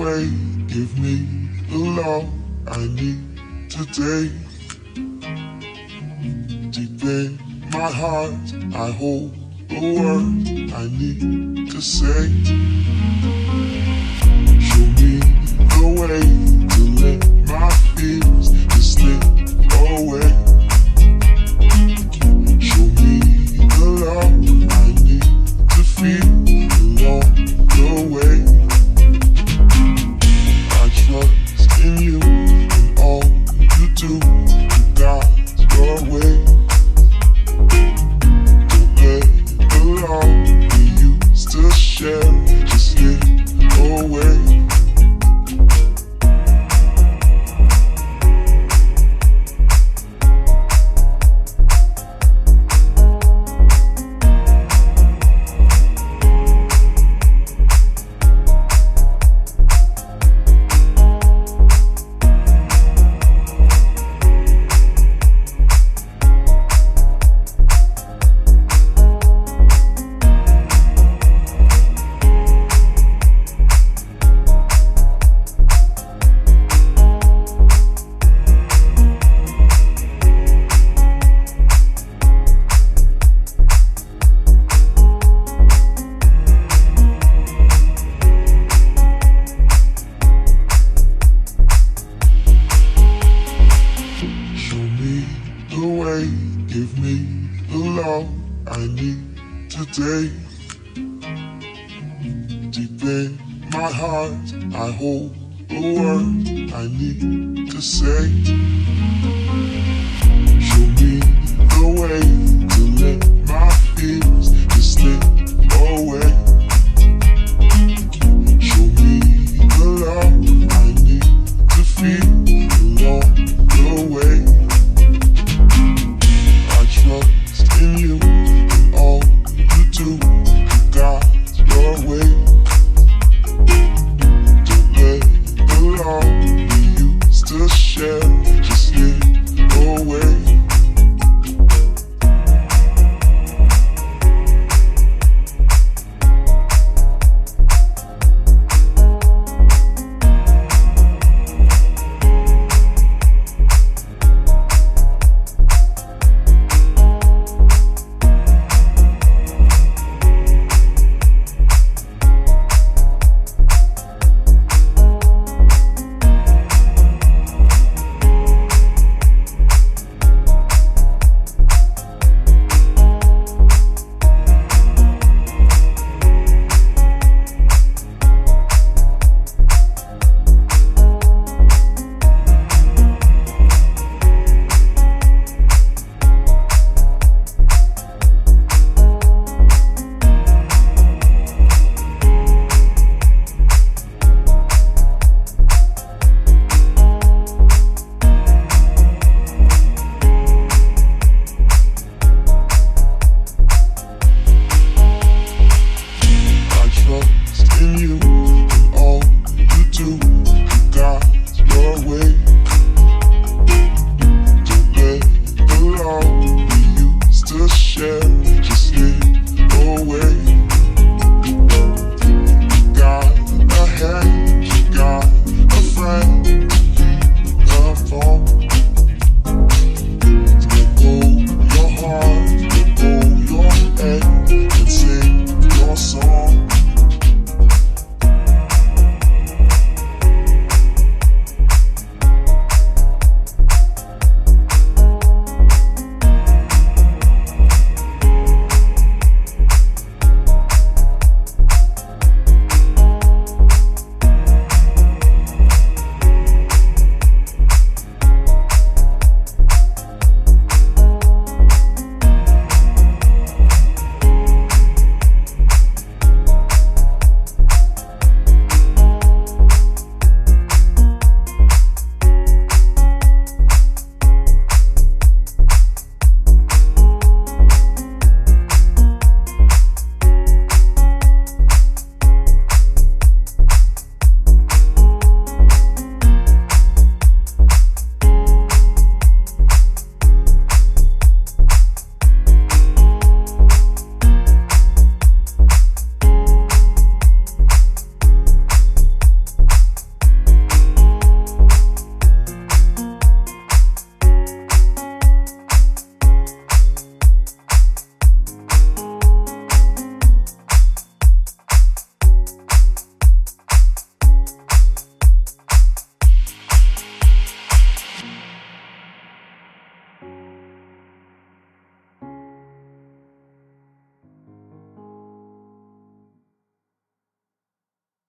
way, give me the love I need today. Deep in my heart, I hold the word I need to say. Show me the way to let my fears slip away. The give me the love I need today. Deep in my heart, I hold the word I need to say. Show me the way to let my fears just slip